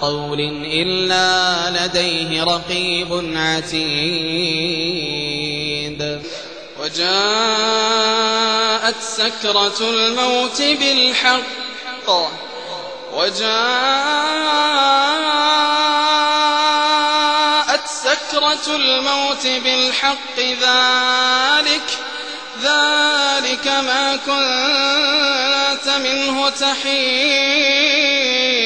قول إلا لديه رقيب عتيد. وجاءت سكرة الموت بالحق. وجاءت سكرة الموت بالحق. ذلك ذلك ما كنت منه تحيد.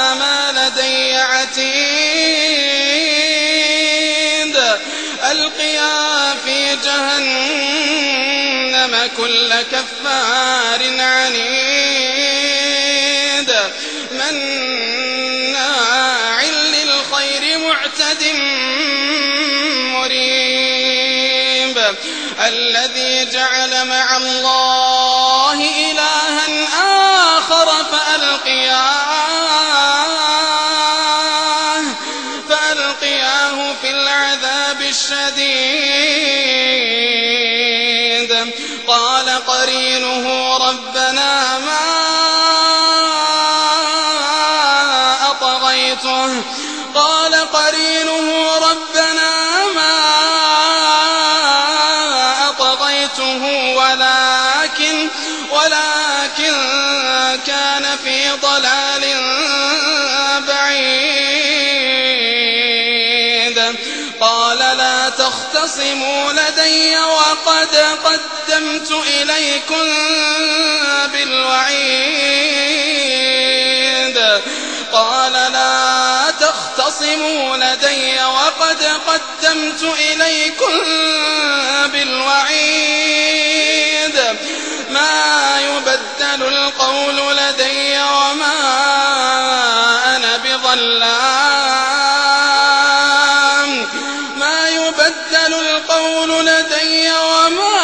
ألقيا في جهنم كل كفار عنيد. مناع للخير معتد مريب. الذي الشديد قال قرينه ربنا ما أطغيته. قال قرينه ربنا ما أطغيته. ولكن ولكن كان في ضلال. قال لا تختصموا لدي وقد قدمت إليكم بالوعيد. قال لا تختصموا لدي وقد قدمت إليكم بالوعيد. ما يبدل القول لدي القول لدي وما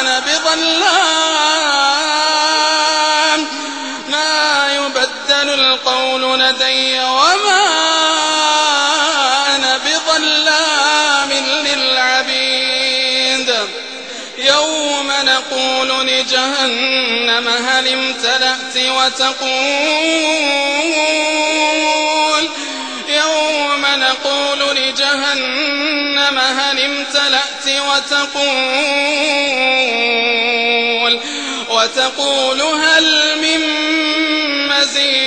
أنا بظلام. ما يبدل القول لدي وما أنا بظلام للعبيد. يوم نقول لجهنم هل امتلأت وتقول. يوم نقول لجهنم هل امتلأت وتقول وتقول هل من مزيد؟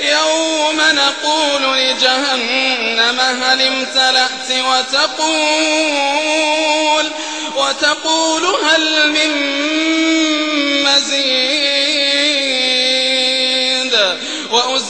يوم نقول لجهنم هل امتلأت وتقول وتقول هل من مزيد؟